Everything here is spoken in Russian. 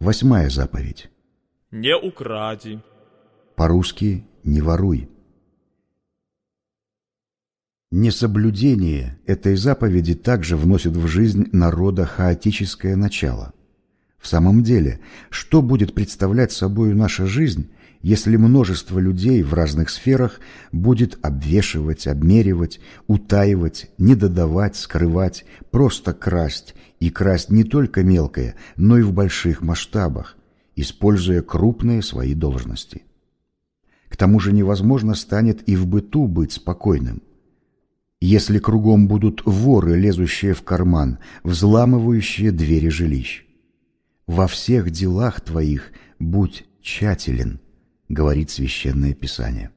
Восьмая заповедь. Не укради. По-русски «не воруй». Несоблюдение этой заповеди также вносит в жизнь народа хаотическое начало. В самом деле, что будет представлять собой наша жизнь, если множество людей в разных сферах будет обвешивать, обмеривать, утаивать, недодавать, скрывать, просто красть, и красть не только мелкое, но и в больших масштабах, используя крупные свои должности. К тому же невозможно станет и в быту быть спокойным. Если кругом будут воры, лезущие в карман, взламывающие двери жилищ. «Во всех делах твоих будь тщателен», говорит Священное Писание.